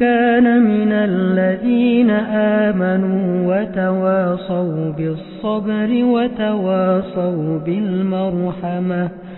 كان من الذين آمنوا وتواصوا بالصبر وتواصوا بالمرحمة.